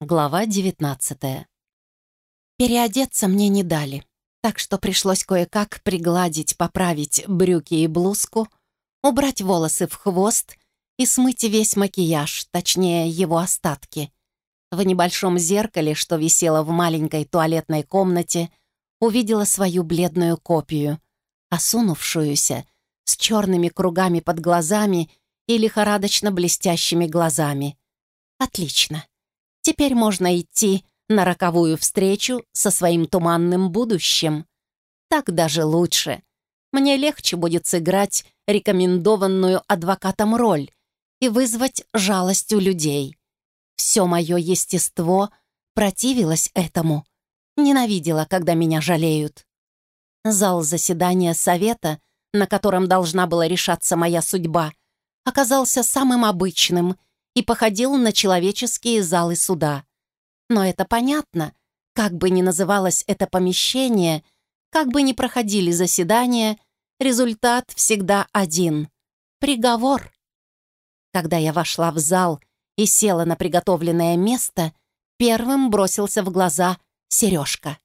Глава 19 Переодеться мне не дали, так что пришлось кое-как пригладить, поправить брюки и блузку, убрать волосы в хвост и смыть весь макияж, точнее, его остатки. В небольшом зеркале, что висело в маленькой туалетной комнате, увидела свою бледную копию, осунувшуюся, с черными кругами под глазами и лихорадочно блестящими глазами. Отлично. Теперь можно идти на роковую встречу со своим туманным будущим. Так даже лучше. Мне легче будет сыграть рекомендованную адвокатом роль и вызвать жалость у людей. Все мое естество противилось этому. Ненавидела, когда меня жалеют. Зал заседания совета, на котором должна была решаться моя судьба, оказался самым обычным — и походил на человеческие залы суда. Но это понятно. Как бы ни называлось это помещение, как бы ни проходили заседания, результат всегда один — приговор. Когда я вошла в зал и села на приготовленное место, первым бросился в глаза Сережка.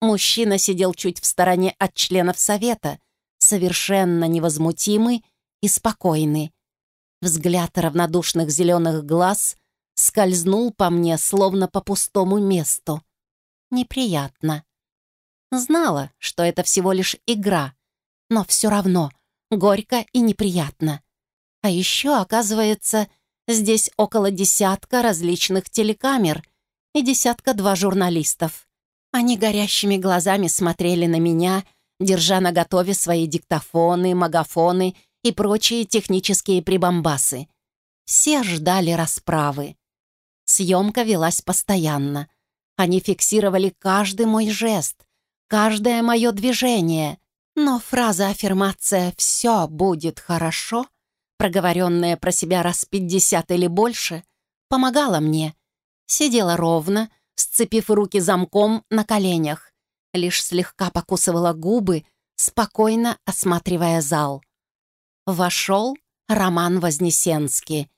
Мужчина сидел чуть в стороне от членов совета, совершенно невозмутимый и спокойный. Взгляд равнодушных зеленых глаз скользнул по мне, словно по пустому месту. Неприятно. Знала, что это всего лишь игра, но все равно горько и неприятно. А еще, оказывается, здесь около десятка различных телекамер и десятка-два журналистов. Они горящими глазами смотрели на меня, держа наготове свои диктофоны, магафоны и прочие технические прибамбасы. Все ждали расправы. Съемка велась постоянно. Они фиксировали каждый мой жест, каждое мое движение. Но фраза-аффирмация «все будет хорошо», проговоренная про себя раз пятьдесят или больше, помогала мне. Сидела ровно, сцепив руки замком на коленях, лишь слегка покусывала губы, спокойно осматривая зал. Вошел Роман Вознесенский.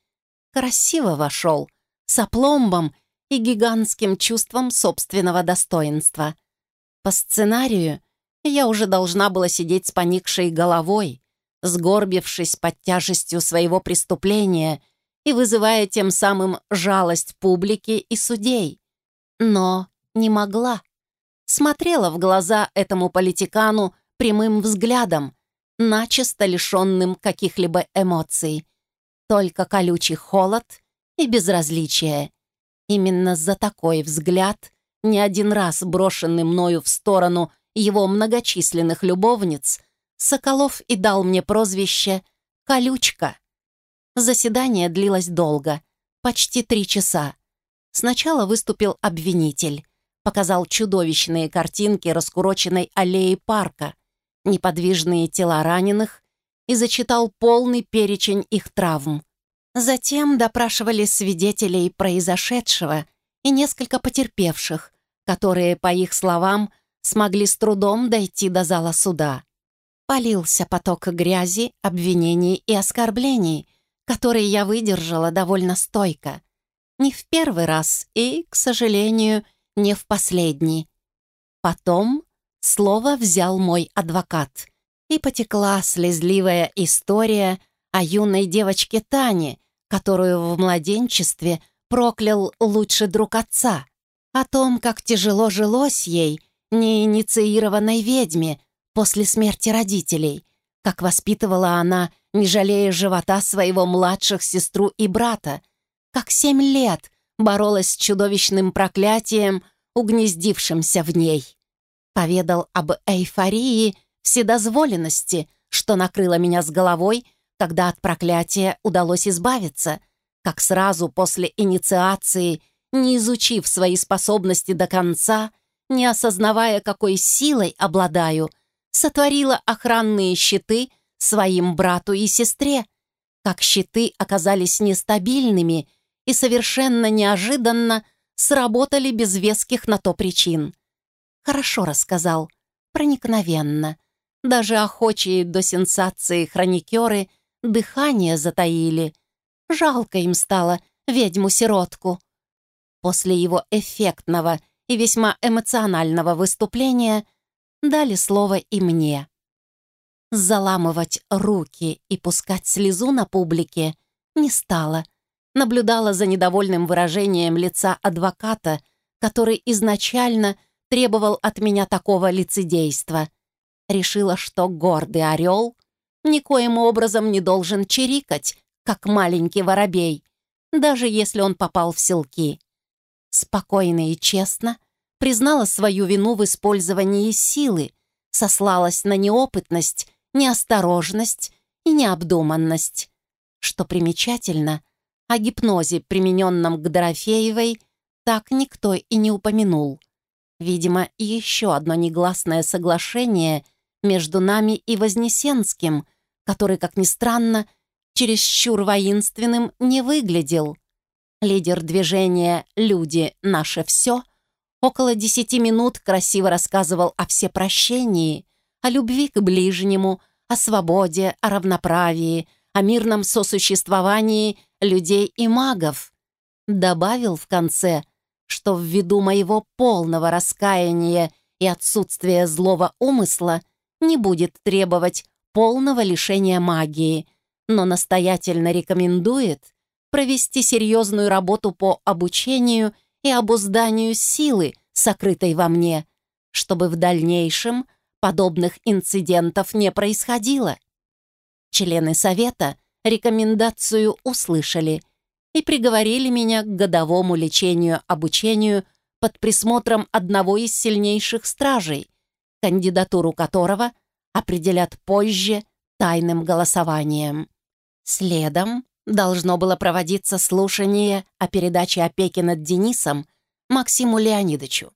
Красиво вошел, с опломбом и гигантским чувством собственного достоинства. По сценарию я уже должна была сидеть с поникшей головой, сгорбившись под тяжестью своего преступления и вызывая тем самым жалость публики и судей. Но не могла. Смотрела в глаза этому политикану прямым взглядом, начисто лишенным каких-либо эмоций. Только колючий холод и безразличие. Именно за такой взгляд, не один раз брошенный мною в сторону его многочисленных любовниц, Соколов и дал мне прозвище «Колючка». Заседание длилось долго, почти три часа. Сначала выступил обвинитель, показал чудовищные картинки раскуроченной аллеи парка, неподвижные тела раненых и зачитал полный перечень их травм. Затем допрашивали свидетелей произошедшего и несколько потерпевших, которые, по их словам, смогли с трудом дойти до зала суда. Полился поток грязи, обвинений и оскорблений, которые я выдержала довольно стойко. Не в первый раз и, к сожалению, не в последний. Потом Слово взял мой адвокат. И потекла слезливая история о юной девочке Тане, которую в младенчестве проклял лучший друг отца. О том, как тяжело жилось ей, неинициированной ведьме, после смерти родителей, как воспитывала она, не жалея живота своего младших сестру и брата, как семь лет боролась с чудовищным проклятием, угнездившимся в ней. Поведал об эйфории, вседозволенности, что накрыло меня с головой, когда от проклятия удалось избавиться, как сразу после инициации, не изучив свои способности до конца, не осознавая, какой силой обладаю, сотворила охранные щиты своим брату и сестре, как щиты оказались нестабильными и совершенно неожиданно сработали без веских на то причин. Хорошо рассказал, проникновенно. Даже охочие до сенсации хроникеры дыхание затаили. Жалко им стало ведьму-сиротку. после его эффектного и весьма эмоционального выступления дали слово и мне. Заламывать руки и пускать слезу на публике не стала. Наблюдала за недовольным выражением лица адвоката, который изначально требовал от меня такого лицедейства. Решила, что гордый орел никоим образом не должен чирикать, как маленький воробей, даже если он попал в селки. Спокойно и честно признала свою вину в использовании силы, сослалась на неопытность, неосторожность и необдуманность. Что примечательно, о гипнозе, примененном к Дорофеевой, так никто и не упомянул. Видимо, еще одно негласное соглашение между нами и Вознесенским, который, как ни странно, чересчур воинственным не выглядел. Лидер движения «Люди. Наше все» около десяти минут красиво рассказывал о всепрощении, о любви к ближнему, о свободе, о равноправии, о мирном сосуществовании людей и магов. Добавил в конце, что ввиду моего полного раскаяния и отсутствия злого умысла не будет требовать полного лишения магии, но настоятельно рекомендует провести серьезную работу по обучению и обузданию силы, сокрытой во мне, чтобы в дальнейшем подобных инцидентов не происходило. Члены совета рекомендацию услышали и приговорили меня к годовому лечению-обучению под присмотром одного из сильнейших стражей, кандидатуру которого определят позже тайным голосованием. Следом должно было проводиться слушание о передаче опеки над Денисом Максиму Леонидовичу.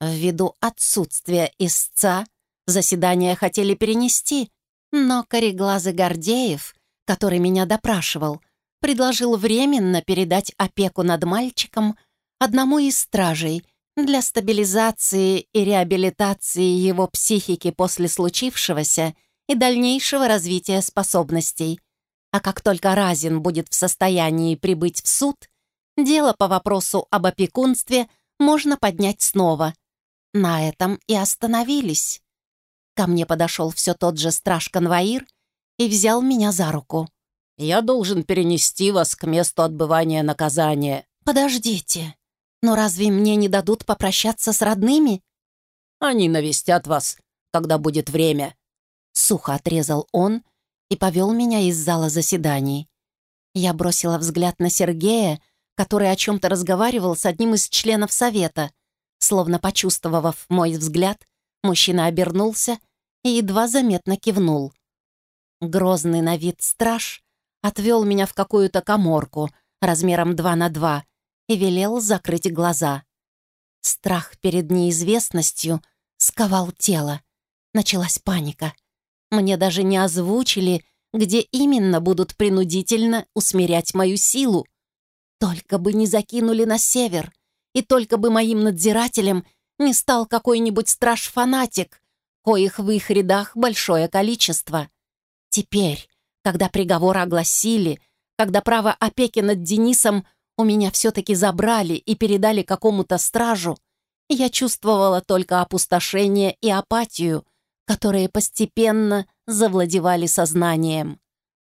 Ввиду отсутствия истца заседание хотели перенести, но кореглазый Гордеев, который меня допрашивал, предложил временно передать опеку над мальчиком одному из стражей для стабилизации и реабилитации его психики после случившегося и дальнейшего развития способностей – а как только Разин будет в состоянии прибыть в суд, дело по вопросу об опекунстве можно поднять снова. На этом и остановились. Ко мне подошел все тот же страж-конвоир и взял меня за руку. «Я должен перенести вас к месту отбывания наказания». «Подождите, но разве мне не дадут попрощаться с родными?» «Они навестят вас, когда будет время», — сухо отрезал он, — и повел меня из зала заседаний. Я бросила взгляд на Сергея, который о чем-то разговаривал с одним из членов совета. Словно почувствовав мой взгляд, мужчина обернулся и едва заметно кивнул. Грозный на вид страж отвел меня в какую-то коморку размером 2 на 2 и велел закрыть глаза. Страх перед неизвестностью сковал тело. Началась паника — мне даже не озвучили, где именно будут принудительно усмирять мою силу. Только бы не закинули на север, и только бы моим надзирателем не стал какой-нибудь страж-фанатик, коих в их рядах большое количество. Теперь, когда приговор огласили, когда право опеки над Денисом у меня все-таки забрали и передали какому-то стражу, я чувствовала только опустошение и апатию — которые постепенно завладевали сознанием.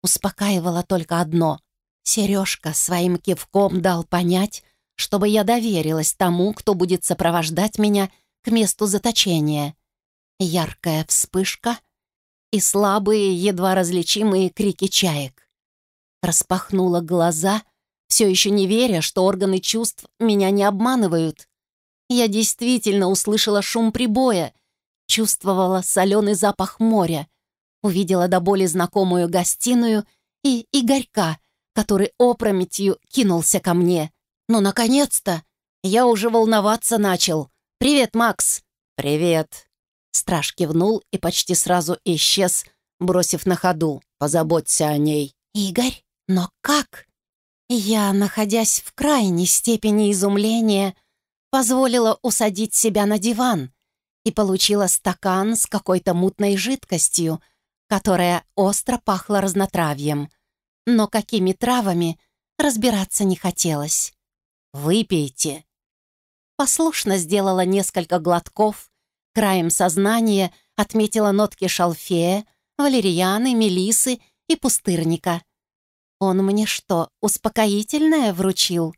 Успокаивало только одно. Сережка своим кивком дал понять, чтобы я доверилась тому, кто будет сопровождать меня к месту заточения. Яркая вспышка и слабые, едва различимые крики чаек. Распахнула глаза, все еще не веря, что органы чувств меня не обманывают. Я действительно услышала шум прибоя — Чувствовала соленый запах моря, увидела до боли знакомую гостиную и Игорька, который опрометью кинулся ко мне. «Ну, наконец-то! Я уже волноваться начал. Привет, Макс!» «Привет!» Страж кивнул и почти сразу исчез, бросив на ходу. «Позаботься о ней». «Игорь? Но как?» Я, находясь в крайней степени изумления, позволила усадить себя на диван, и получила стакан с какой-то мутной жидкостью, которая остро пахла разнотравьем. Но какими травами разбираться не хотелось. Выпейте». Послушно сделала несколько глотков, краем сознания отметила нотки шалфея, валерьяны, мелисы и пустырника. Он мне что, успокоительное вручил?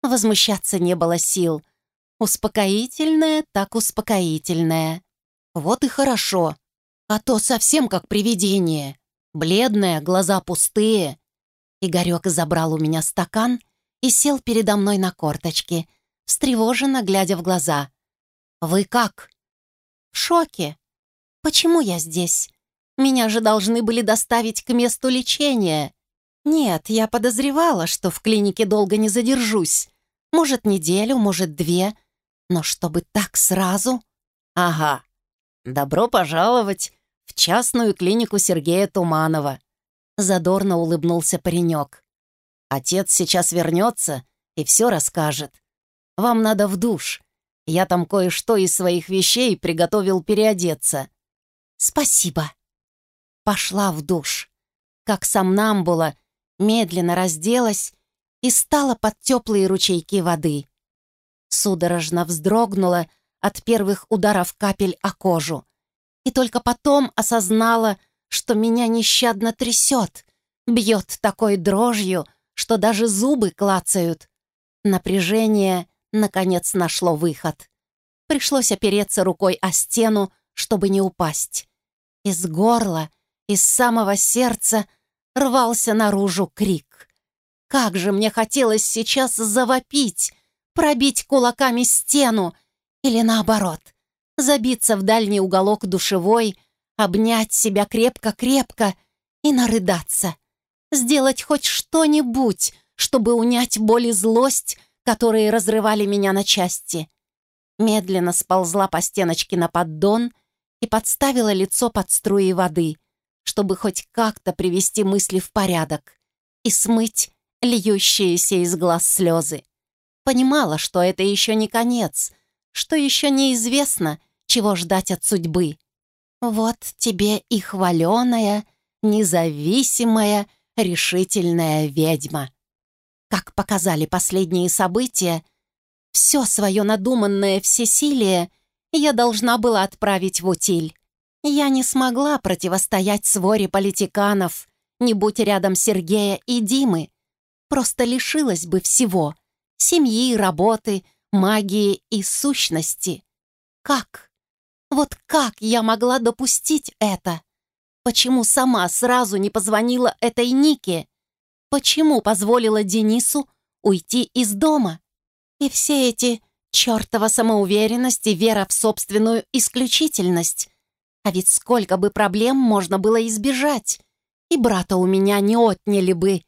Возмущаться не было сил. Успокоительное так успокоительное. Вот и хорошо. А то совсем как привидение. Бледная, глаза пустые. Игорек забрал у меня стакан и сел передо мной на корточки, встревоженно глядя в глаза. «Вы как?» «В шоке. Почему я здесь? Меня же должны были доставить к месту лечения. Нет, я подозревала, что в клинике долго не задержусь. Может, неделю, может, две. Но чтобы так сразу? Ага. Добро пожаловать в частную клинику Сергея Туманова. Задорно улыбнулся паренек. Отец сейчас вернется и все расскажет. Вам надо в душ. Я там кое-что из своих вещей приготовил переодеться. «Спасибо». Пошла в душ. Как сомнамбула, медленно разделась и стала под теплые ручейки воды. Судорожно вздрогнула от первых ударов капель о кожу. И только потом осознала, что меня нещадно трясет, бьет такой дрожью, что даже зубы клацают. Напряжение, наконец, нашло выход. Пришлось опереться рукой о стену, чтобы не упасть. Из горла, из самого сердца рвался наружу крик. Как же мне хотелось сейчас завопить, пробить кулаками стену или наоборот, забиться в дальний уголок душевой, обнять себя крепко-крепко и нарыдаться. Сделать хоть что-нибудь, чтобы унять боль и злость, которые разрывали меня на части. Медленно сползла по стеночке на поддон и подставила лицо под струи воды, чтобы хоть как-то привести мысли в порядок и смыть льющиеся из глаз слезы. Понимала, что это еще не конец, что еще неизвестно, чего ждать от судьбы. Вот тебе и хваленая, независимая, решительная ведьма. Как показали последние события, все свое надуманное всесилие я должна была отправить в утиль. Я не смогла противостоять своре политиканов, не будь рядом Сергея и Димы. Просто лишилась бы всего — семьи, работы, магии и сущности. Как? Вот как я могла допустить это? Почему сама сразу не позвонила этой Нике? Почему позволила Денису уйти из дома? И все эти чертова самоуверенность и вера в собственную исключительность. А ведь сколько бы проблем можно было избежать, и брата у меня не отняли бы.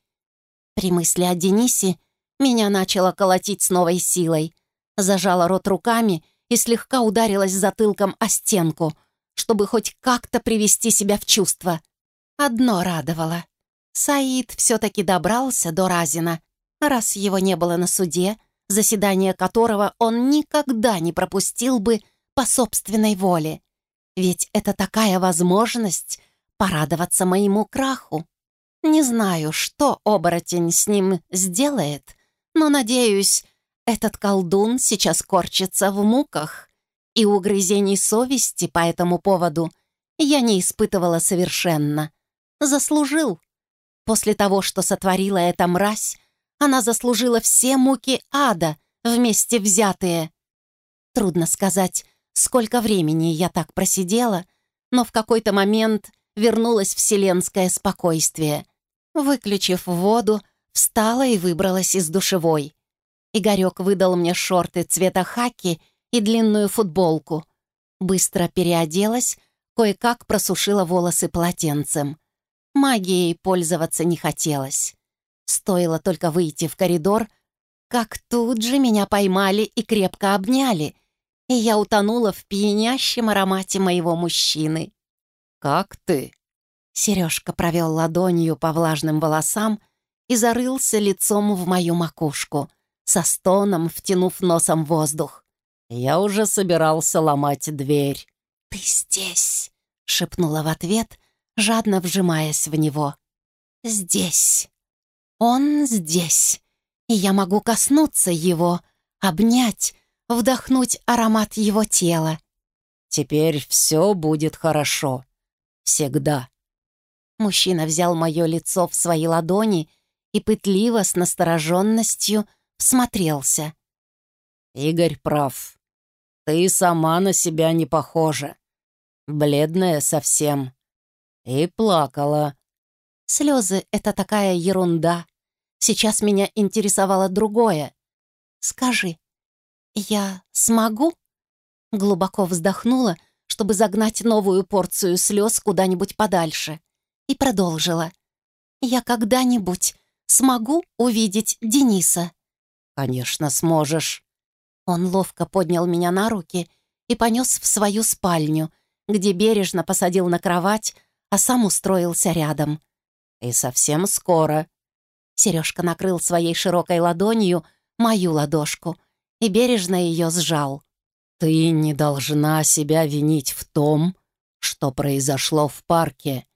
При мысли о Денисе меня начало колотить с новой силой. Зажала рот руками и слегка ударилась затылком о стенку, чтобы хоть как-то привести себя в чувство. Одно радовало. Саид все-таки добрался до Разина. Раз его не было на суде, заседание которого он никогда не пропустил бы по собственной воле. Ведь это такая возможность порадоваться моему краху. Не знаю, что оборотень с ним сделает, но, надеюсь, этот колдун сейчас корчится в муках, и угрызений совести по этому поводу я не испытывала совершенно. Заслужил. После того, что сотворила эта мразь, она заслужила все муки ада, вместе взятые. Трудно сказать, сколько времени я так просидела, но в какой-то момент вернулось вселенское спокойствие. Выключив воду, встала и выбралась из душевой. Игорек выдал мне шорты цвета хаки и длинную футболку. Быстро переоделась, кое-как просушила волосы полотенцем. Магией пользоваться не хотелось. Стоило только выйти в коридор, как тут же меня поймали и крепко обняли, и я утонула в пьянящем аромате моего мужчины. «Как ты?» Сережка провел ладонью по влажным волосам и зарылся лицом в мою макушку, со стоном втянув носом воздух. «Я уже собирался ломать дверь». «Ты здесь!» — шепнула в ответ, жадно вжимаясь в него. «Здесь!» Он здесь. и я могу коснуться его, обнять, вдохнуть аромат его тела. Теперь все будет хорошо. Всегда. Мужчина взял мое лицо в свои ладони и пытливо, с настороженностью, всмотрелся. «Игорь прав. Ты сама на себя не похожа. Бледная совсем. И плакала». Слезы — это такая ерунда. Сейчас меня интересовало другое. Скажи, я смогу? Глубоко вздохнула, чтобы загнать новую порцию слез куда-нибудь подальше. И продолжила. Я когда-нибудь смогу увидеть Дениса? «Конечно, сможешь». Он ловко поднял меня на руки и понес в свою спальню, где бережно посадил на кровать, а сам устроился рядом. «И совсем скоро». Сережка накрыл своей широкой ладонью мою ладошку и бережно ее сжал. «Ты не должна себя винить в том, что произошло в парке».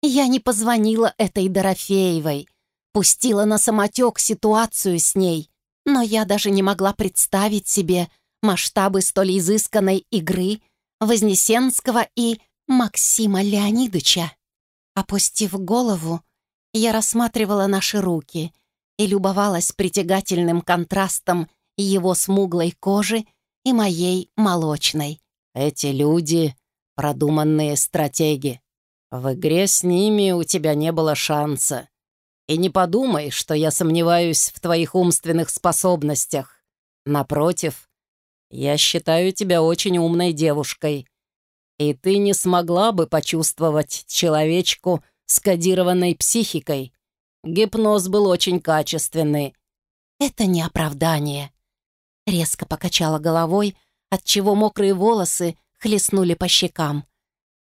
Я не позвонила этой Дорофеевой, пустила на самотек ситуацию с ней, но я даже не могла представить себе масштабы столь изысканной игры Вознесенского и Максима Леонидовича. Опустив голову, я рассматривала наши руки и любовалась притягательным контрастом его смуглой кожи и моей молочной. «Эти люди — продуманные стратеги. В игре с ними у тебя не было шанса. И не подумай, что я сомневаюсь в твоих умственных способностях. Напротив, я считаю тебя очень умной девушкой. И ты не смогла бы почувствовать человечку с кодированной психикой. Гипноз был очень качественный. Это не оправдание. Резко покачала головой, отчего мокрые волосы хлестнули по щекам.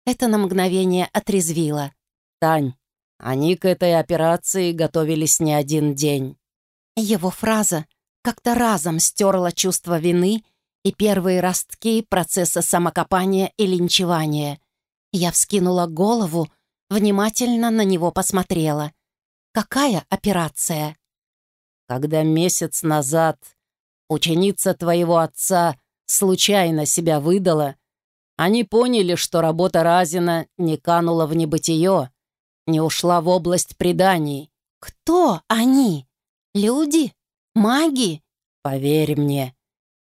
Это на мгновение отрезвило. «Тань, они к этой операции готовились не один день». Его фраза как-то разом стерла чувство вины и первые ростки процесса самокопания и линчевания. Я вскинула голову, внимательно на него посмотрела. «Какая операция?» «Когда месяц назад ученица твоего отца случайно себя выдала, они поняли, что работа Разина не канула в небытие, не ушла в область преданий. Кто они? Люди? Маги? Поверь мне,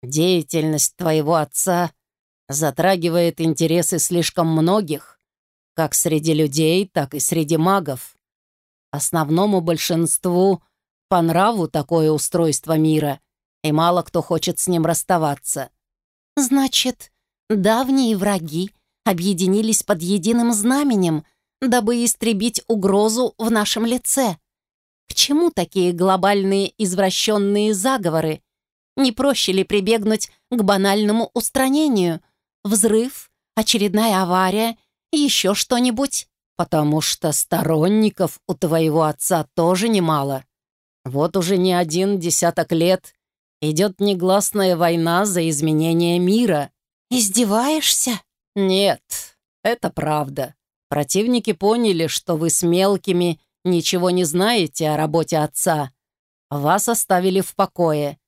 деятельность твоего отца затрагивает интересы слишком многих, как среди людей, так и среди магов. Основному большинству по нраву такое устройство мира, и мало кто хочет с ним расставаться. Значит, давние враги объединились под единым знаменем — дабы истребить угрозу в нашем лице. К чему такие глобальные извращенные заговоры? Не проще ли прибегнуть к банальному устранению? Взрыв, очередная авария, еще что-нибудь? Потому что сторонников у твоего отца тоже немало. Вот уже не один десяток лет идет негласная война за изменение мира. Издеваешься? Нет, это правда. Противники поняли, что вы с мелкими ничего не знаете о работе отца. Вас оставили в покое.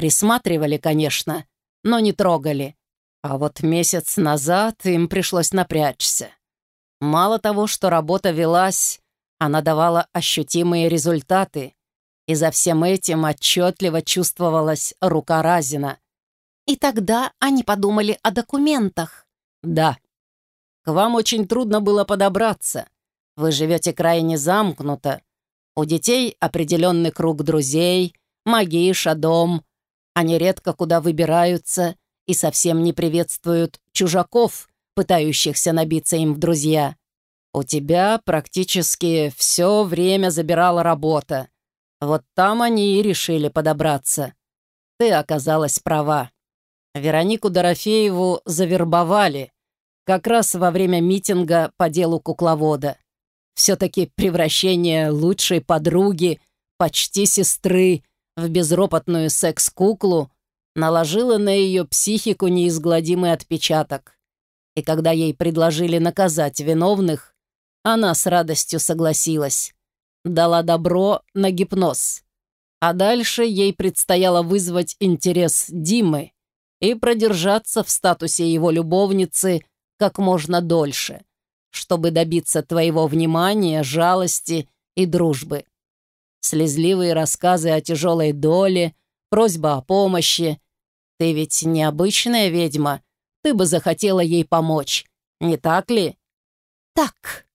Присматривали, конечно, но не трогали. А вот месяц назад им пришлось напрячься. Мало того, что работа велась, она давала ощутимые результаты, и за всем этим отчетливо чувствовалась рука Разина. И тогда они подумали о документах. Да, к вам очень трудно было подобраться. Вы живете крайне замкнуто. У детей определенный круг друзей, магиша, дом. Они редко куда выбираются и совсем не приветствуют чужаков, пытающихся набиться им в друзья. У тебя практически все время забирала работа. Вот там они и решили подобраться. Ты оказалась права. Веронику Дорофееву завербовали, как раз во время митинга по делу кукловода. Все-таки превращение лучшей подруги, почти сестры, в безропотную секс-куклу наложило на ее психику неизгладимый отпечаток. И когда ей предложили наказать виновных, она с радостью согласилась. Дала добро на гипноз. А дальше ей предстояло вызвать интерес Димы и продержаться в статусе его любовницы как можно дольше, чтобы добиться твоего внимания, жалости и дружбы. Слезливые рассказы о тяжелой доле, просьба о помощи. Ты ведь необычная ведьма, ты бы захотела ей помочь, не так ли? Так,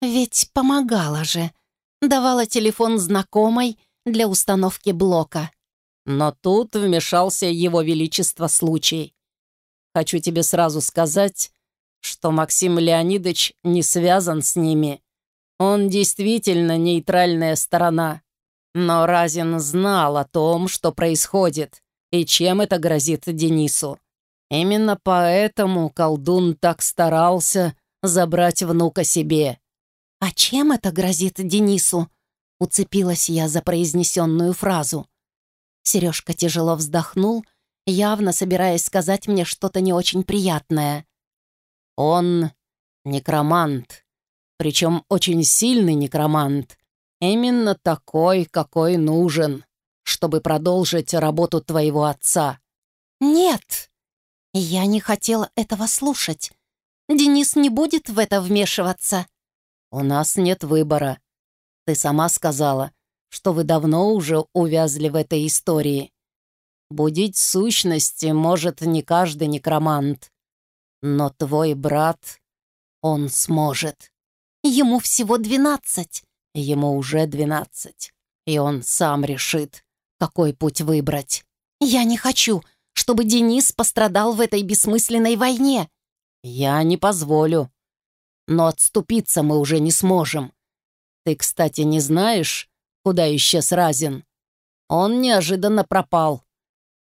ведь помогала же. Давала телефон знакомой для установки блока. Но тут вмешался его величество случай. Хочу тебе сразу сказать, что Максим Леонидович не связан с ними. Он действительно нейтральная сторона. Но Разин знал о том, что происходит, и чем это грозит Денису. Именно поэтому колдун так старался забрать внука себе. «А чем это грозит Денису?» Уцепилась я за произнесенную фразу. Сережка тяжело вздохнул, явно собираясь сказать мне что-то не очень приятное. «Он некромант, причем очень сильный некромант. Именно такой, какой нужен, чтобы продолжить работу твоего отца». «Нет, я не хотела этого слушать. Денис не будет в это вмешиваться». «У нас нет выбора. Ты сама сказала, что вы давно уже увязли в этой истории. Будить сущности может не каждый некромант. Но твой брат, он сможет. Ему всего двенадцать. Ему уже двенадцать. И он сам решит, какой путь выбрать. Я не хочу, чтобы Денис пострадал в этой бессмысленной войне. Я не позволю. Но отступиться мы уже не сможем. Ты, кстати, не знаешь, куда исчез Разин? Он неожиданно пропал.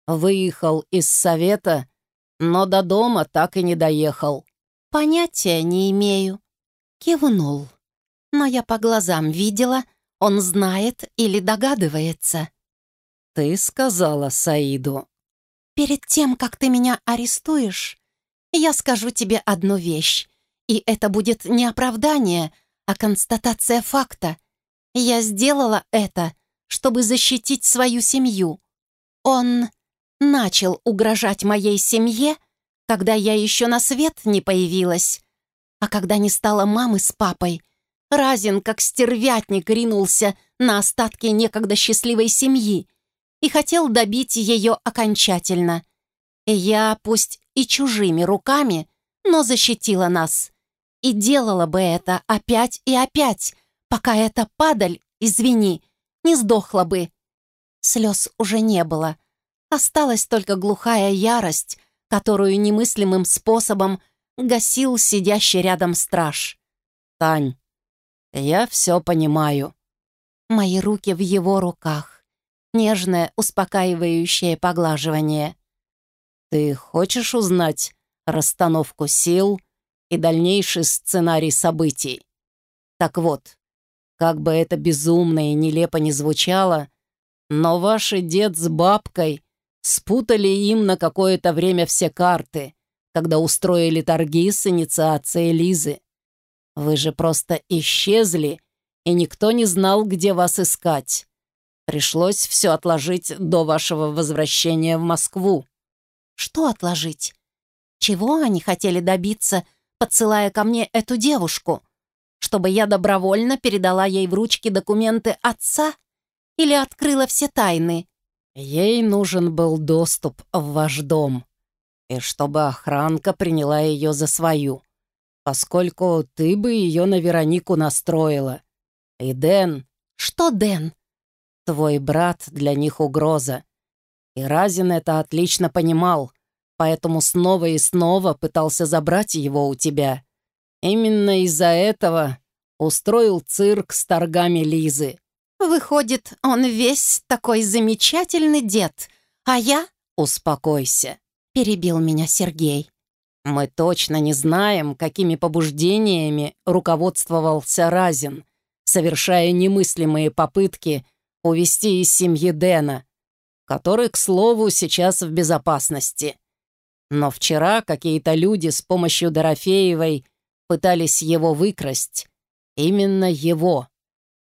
Выехал из совета, но до дома так и не доехал. Понятия не имею. Кивнул. Но я по глазам видела, он знает или догадывается. Ты сказала Саиду. Перед тем, как ты меня арестуешь, я скажу тебе одну вещь. И это будет не оправдание, а констатация факта. Я сделала это, чтобы защитить свою семью. Он начал угрожать моей семье, когда я еще на свет не появилась. А когда не стало мамы с папой, Разин, как стервятник, ринулся на остатки некогда счастливой семьи и хотел добить ее окончательно. Я, пусть и чужими руками, но защитила нас. И делала бы это опять и опять, пока эта падаль, извини, не сдохла бы. Слез уже не было. Осталась только глухая ярость, которую немыслимым способом гасил сидящий рядом страж. «Тань, я все понимаю». Мои руки в его руках. Нежное, успокаивающее поглаживание. «Ты хочешь узнать расстановку сил и дальнейший сценарий событий. Так вот, как бы это безумно и нелепо не звучало, но ваши дед с бабкой спутали им на какое-то время все карты, когда устроили торги с инициацией Лизы. Вы же просто исчезли, и никто не знал, где вас искать. Пришлось все отложить до вашего возвращения в Москву. Что отложить? Чего они хотели добиться подсылая ко мне эту девушку, чтобы я добровольно передала ей в ручки документы отца или открыла все тайны. Ей нужен был доступ в ваш дом, и чтобы охранка приняла ее за свою, поскольку ты бы ее на Веронику настроила. И Дэн... Что Дэн? Твой брат для них угроза. И Разин это отлично понимал поэтому снова и снова пытался забрать его у тебя. Именно из-за этого устроил цирк с торгами Лизы. Выходит, он весь такой замечательный дед, а я... Успокойся, перебил меня Сергей. Мы точно не знаем, какими побуждениями руководствовался Разин, совершая немыслимые попытки увести из семьи Дэна, который, к слову, сейчас в безопасности. Но вчера какие-то люди с помощью Дорофеевой пытались его выкрасть. Именно его.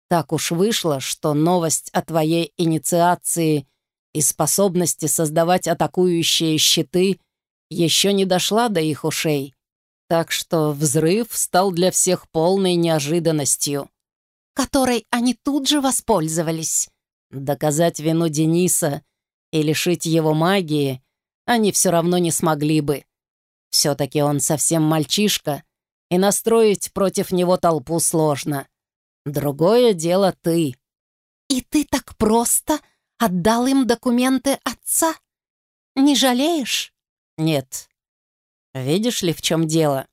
Так уж вышло, что новость о твоей инициации и способности создавать атакующие щиты еще не дошла до их ушей. Так что взрыв стал для всех полной неожиданностью. Которой они тут же воспользовались. Доказать вину Дениса и лишить его магии они все равно не смогли бы. Все-таки он совсем мальчишка, и настроить против него толпу сложно. Другое дело ты. И ты так просто отдал им документы отца? Не жалеешь? Нет. Видишь ли, в чем дело?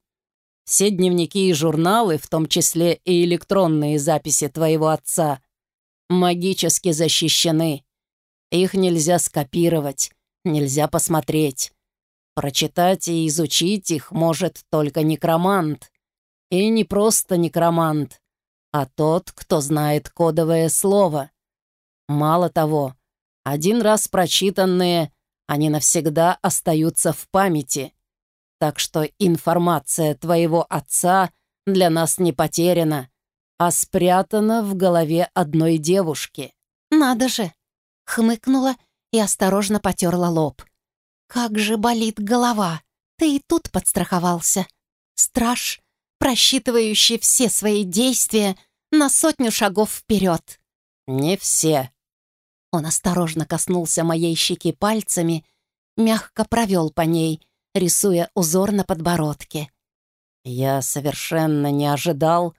Все дневники и журналы, в том числе и электронные записи твоего отца, магически защищены. Их нельзя скопировать, нельзя посмотреть. Прочитать и изучить их может только некромант. И не просто некромант, а тот, кто знает кодовое слово. Мало того, один раз прочитанные, они навсегда остаются в памяти. Так что информация твоего отца для нас не потеряна, а спрятана в голове одной девушки. «Надо же!» — хмыкнула и осторожно потерла лоб. «Как же болит голова! Ты и тут подстраховался. Страж, просчитывающий все свои действия на сотню шагов вперед». «Не все». Он осторожно коснулся моей щеки пальцами, мягко провел по ней, рисуя узор на подбородке. «Я совершенно не ожидал,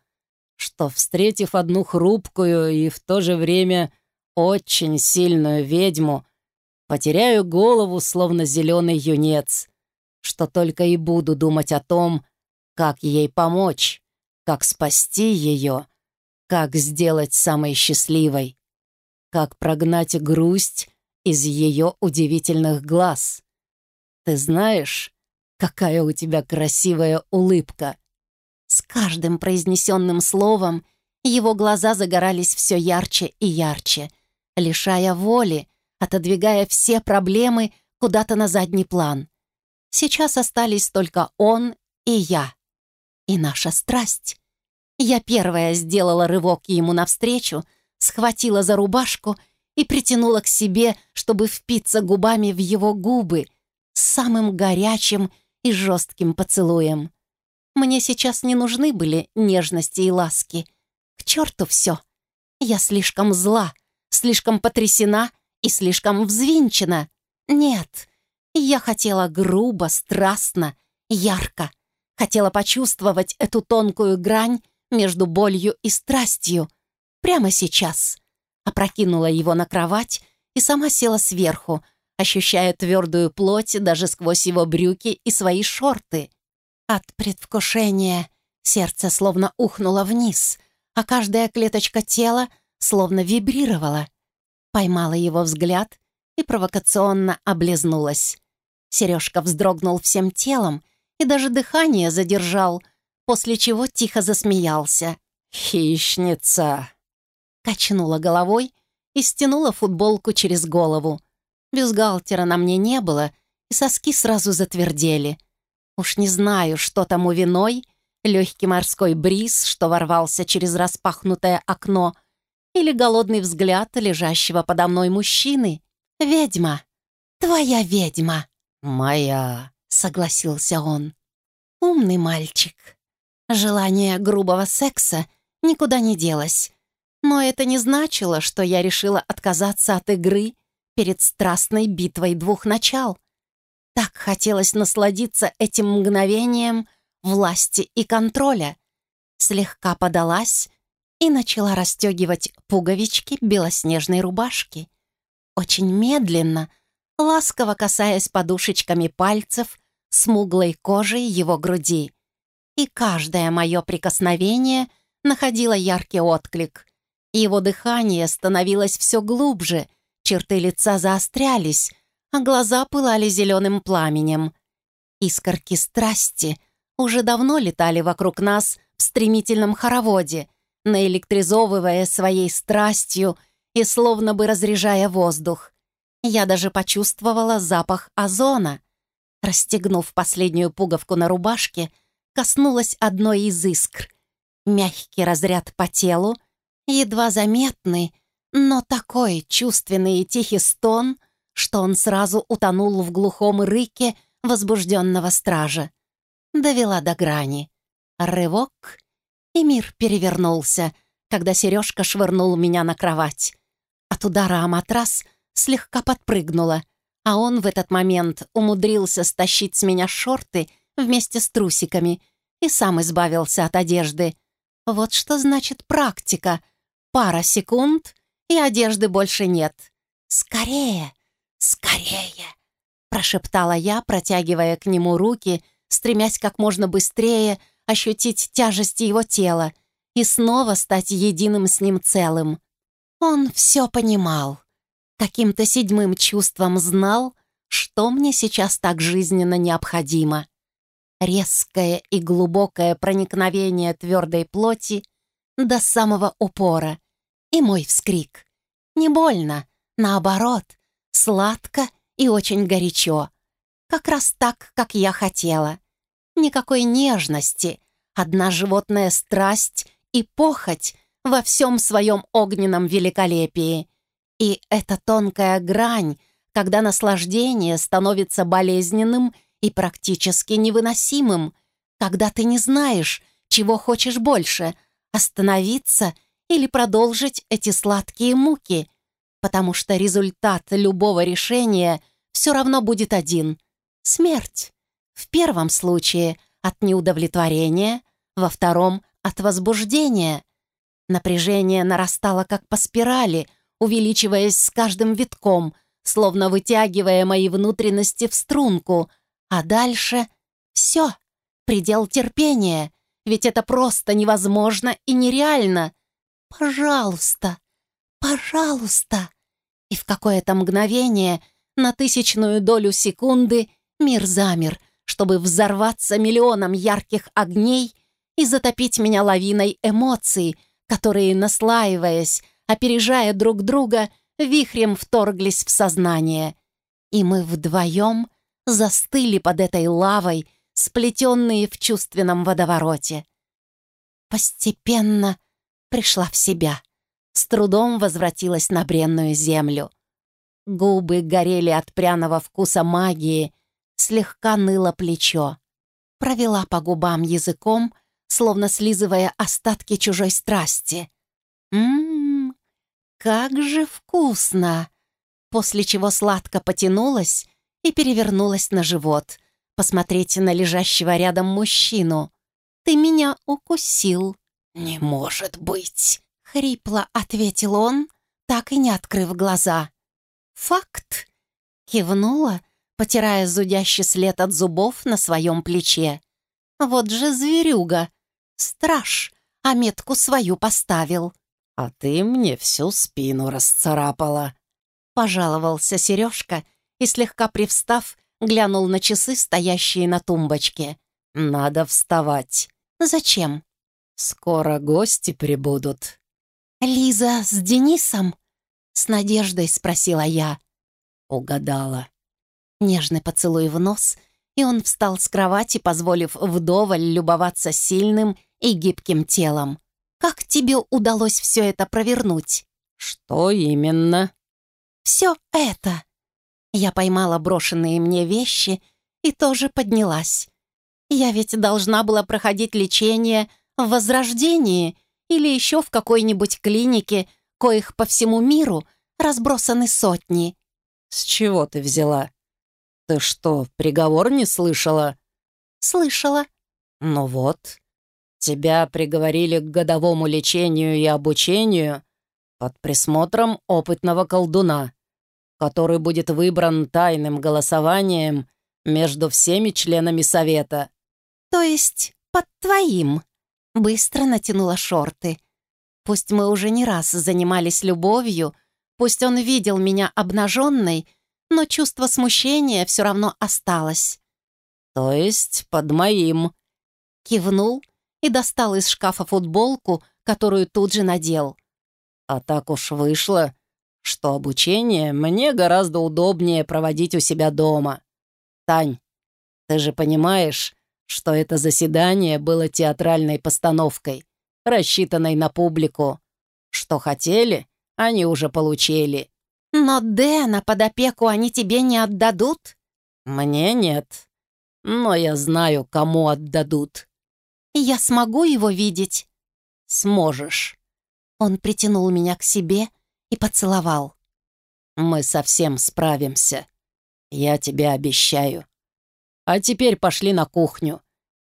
что, встретив одну хрупкую и в то же время очень сильную ведьму, Потеряю голову, словно зеленый юнец, что только и буду думать о том, как ей помочь, как спасти ее, как сделать самой счастливой, как прогнать грусть из ее удивительных глаз. Ты знаешь, какая у тебя красивая улыбка. С каждым произнесенным словом его глаза загорались все ярче и ярче, лишая воли, отодвигая все проблемы куда-то на задний план. Сейчас остались только он и я. И наша страсть. Я первая сделала рывок ему навстречу, схватила за рубашку и притянула к себе, чтобы впиться губами в его губы самым горячим и жестким поцелуем. Мне сейчас не нужны были нежности и ласки. К черту все. Я слишком зла, слишком потрясена и слишком взвинчена. Нет, я хотела грубо, страстно, ярко. Хотела почувствовать эту тонкую грань между болью и страстью. Прямо сейчас. Опрокинула его на кровать и сама села сверху, ощущая твердую плоть даже сквозь его брюки и свои шорты. От предвкушения сердце словно ухнуло вниз, а каждая клеточка тела словно вибрировала. Поймала его взгляд и провокационно облизнулась. Сережка вздрогнул всем телом и даже дыхание задержал, после чего тихо засмеялся. «Хищница!» Качнула головой и стянула футболку через голову. Бюстгальтера на мне не было, и соски сразу затвердели. Уж не знаю, что тому виной, легкий морской бриз, что ворвался через распахнутое окно, или голодный взгляд лежащего подо мной мужчины. «Ведьма! Твоя ведьма!» «Моя!» — согласился он. «Умный мальчик. Желание грубого секса никуда не делось. Но это не значило, что я решила отказаться от игры перед страстной битвой двух начал. Так хотелось насладиться этим мгновением власти и контроля. Слегка подалась, и начала расстегивать пуговички белоснежной рубашки. Очень медленно, ласково касаясь подушечками пальцев смуглой кожи его груди. И каждое мое прикосновение находило яркий отклик. Его дыхание становилось все глубже, черты лица заострялись, а глаза пылали зеленым пламенем. Искорки страсти уже давно летали вокруг нас в стремительном хороводе — наэлектризовывая своей страстью и словно бы разряжая воздух. Я даже почувствовала запах озона. Расстегнув последнюю пуговку на рубашке, коснулась одной из искр. Мягкий разряд по телу, Едва заметный, но такой чувственный и тихий стон, что он сразу утонул в глухом рыке возбужденного стража. Довела до грани. Рывок, и мир перевернулся, когда Сережка швырнул меня на кровать. От удара о матрас слегка подпрыгнула, а он в этот момент умудрился стащить с меня шорты вместе с трусиками и сам избавился от одежды. Вот что значит практика. Пара секунд, и одежды больше нет. «Скорее! Скорее!» прошептала я, протягивая к нему руки, стремясь как можно быстрее ощутить тяжесть его тела и снова стать единым с ним целым. Он все понимал. Каким-то седьмым чувством знал, что мне сейчас так жизненно необходимо. Резкое и глубокое проникновение твердой плоти до самого упора и мой вскрик. Не больно, наоборот, сладко и очень горячо. Как раз так, как я хотела. Никакой нежности, одна животная страсть и похоть во всем своем огненном великолепии. И эта тонкая грань, когда наслаждение становится болезненным и практически невыносимым, когда ты не знаешь, чего хочешь больше — остановиться или продолжить эти сладкие муки, потому что результат любого решения все равно будет один — смерть. В первом случае от неудовлетворения, во втором — от возбуждения. Напряжение нарастало как по спирали, увеличиваясь с каждым витком, словно вытягивая мои внутренности в струнку, а дальше — все, предел терпения, ведь это просто невозможно и нереально. Пожалуйста, пожалуйста. И в какое-то мгновение — на тысячную долю секунды мир замер, чтобы взорваться миллионом ярких огней и затопить меня лавиной эмоций, которые, наслаиваясь, опережая друг друга, вихрем вторглись в сознание. И мы вдвоем застыли под этой лавой, сплетенные в чувственном водовороте. Постепенно пришла в себя, с трудом возвратилась на бренную землю. Губы горели от пряного вкуса магии, слегка ныло плечо. Провела по губам языком, словно слизывая остатки чужой страсти. «Ммм, как же вкусно!» После чего сладко потянулась и перевернулась на живот, посмотреть на лежащего рядом мужчину. «Ты меня укусил!» «Не может быть!» — хрипло ответил он, так и не открыв глаза. «Факт!» — кивнула, потирая зудящий след от зубов на своем плече. «Вот же зверюга! Страж, а метку свою поставил!» «А ты мне всю спину расцарапала!» — пожаловался Сережка и, слегка привстав, глянул на часы, стоящие на тумбочке. «Надо вставать». «Зачем?» «Скоро гости прибудут». «Лиза с Денисом?» С надеждой спросила я. Угадала. Нежный поцелуй в нос, и он встал с кровати, позволив вдоволь любоваться сильным и гибким телом. «Как тебе удалось все это провернуть?» «Что именно?» «Все это». Я поймала брошенные мне вещи и тоже поднялась. Я ведь должна была проходить лечение в Возрождении или еще в какой-нибудь клинике, коих по всему миру разбросаны сотни. «С чего ты взяла? Ты что, приговор не слышала?» «Слышала». «Ну вот, тебя приговорили к годовому лечению и обучению под присмотром опытного колдуна, который будет выбран тайным голосованием между всеми членами совета». «То есть под твоим?» Быстро натянула шорты. Пусть мы уже не раз занимались любовью, пусть он видел меня обнаженной, но чувство смущения все равно осталось. «То есть под моим?» Кивнул и достал из шкафа футболку, которую тут же надел. «А так уж вышло, что обучение мне гораздо удобнее проводить у себя дома. Тань, ты же понимаешь, что это заседание было театральной постановкой рассчитанной на публику, Что хотели, они уже получили. Но Дэна под опеку они тебе не отдадут? Мне нет. Но я знаю, кому отдадут. Я смогу его видеть? Сможешь. Он притянул меня к себе и поцеловал. Мы совсем справимся. Я тебе обещаю. А теперь пошли на кухню.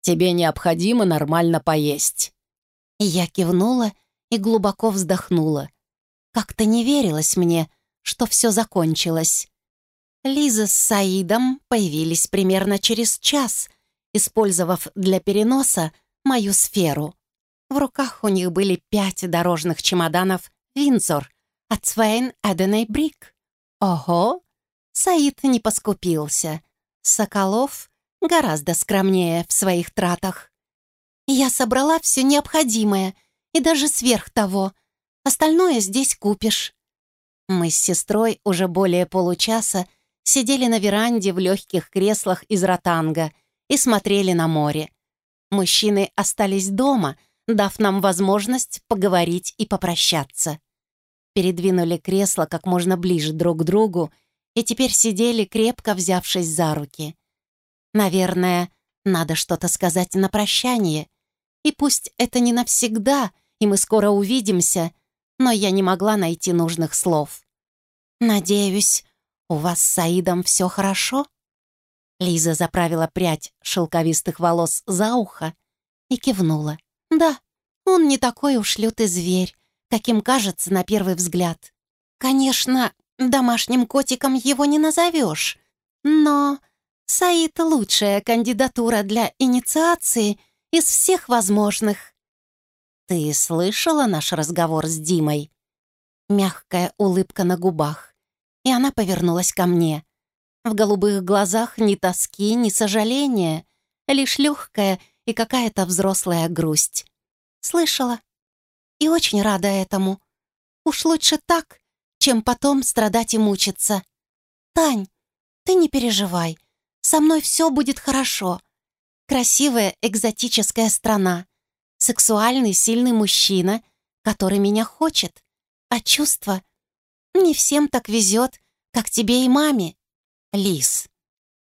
Тебе необходимо нормально поесть». Я кивнула и глубоко вздохнула. Как-то не верилось мне, что все закончилось. Лиза с Саидом появились примерно через час, использовав для переноса мою сферу. В руках у них были пять дорожных чемоданов «Винзор» от Свейн Эденей Брик. Ого! Саид не поскупился. Соколов гораздо скромнее в своих тратах. Я собрала все необходимое и даже сверх того. Остальное здесь купишь. Мы с сестрой уже более получаса сидели на веранде в легких креслах из ротанга и смотрели на море. Мужчины остались дома, дав нам возможность поговорить и попрощаться. Передвинули кресло как можно ближе друг к другу и теперь сидели, крепко взявшись за руки. Наверное, надо что-то сказать на прощание. И пусть это не навсегда, и мы скоро увидимся, но я не могла найти нужных слов. «Надеюсь, у вас с Саидом все хорошо?» Лиза заправила прядь шелковистых волос за ухо и кивнула. «Да, он не такой уж лютый зверь, каким кажется на первый взгляд. Конечно, домашним котиком его не назовешь, но Саид — лучшая кандидатура для инициации из всех возможных. «Ты слышала наш разговор с Димой?» Мягкая улыбка на губах, и она повернулась ко мне. В голубых глазах ни тоски, ни сожаления, лишь легкая и какая-то взрослая грусть. Слышала. И очень рада этому. Уж лучше так, чем потом страдать и мучиться. Тань, ты не переживай. Со мной все будет хорошо. Красивая экзотическая страна. Сексуальный сильный мужчина, который меня хочет. А чувства? Не всем так везет, как тебе и маме. Лис,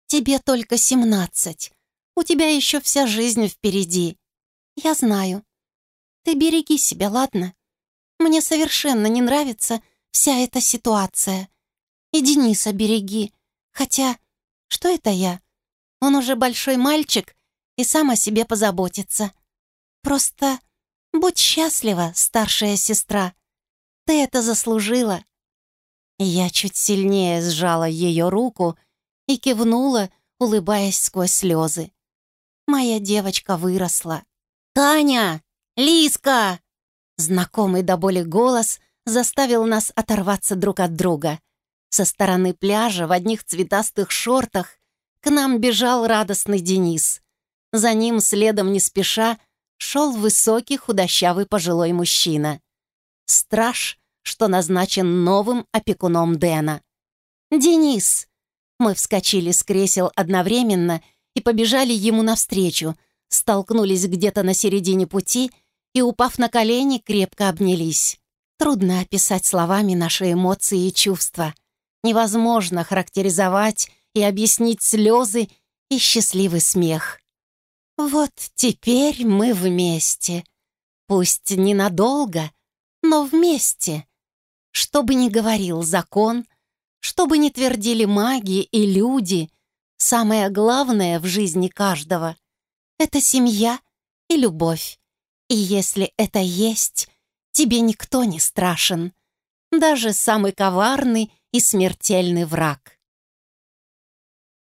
тебе только семнадцать. У тебя еще вся жизнь впереди. Я знаю. Ты береги себя, ладно? Мне совершенно не нравится вся эта ситуация. И Дениса береги. Хотя что это я? Он уже большой мальчик и сам о себе позаботится. Просто будь счастлива, старшая сестра. Ты это заслужила». Я чуть сильнее сжала ее руку и кивнула, улыбаясь сквозь слезы. Моя девочка выросла. «Таня! Лиска!» Знакомый до боли голос заставил нас оторваться друг от друга. Со стороны пляжа в одних цветастых шортах к нам бежал радостный Денис. За ним, следом не спеша, шел высокий худощавый пожилой мужчина. Страж, что назначен новым опекуном Дэна. «Денис!» Мы вскочили с кресел одновременно и побежали ему навстречу, столкнулись где-то на середине пути и, упав на колени, крепко обнялись. Трудно описать словами наши эмоции и чувства — невозможно характеризовать и объяснить слезы и счастливый смех. Вот теперь мы вместе. Пусть ненадолго, но вместе. Что бы ни говорил закон, что бы ни твердили маги и люди, самое главное в жизни каждого — это семья и любовь. И если это есть, тебе никто не страшен. Даже самый коварный и смертельный враг.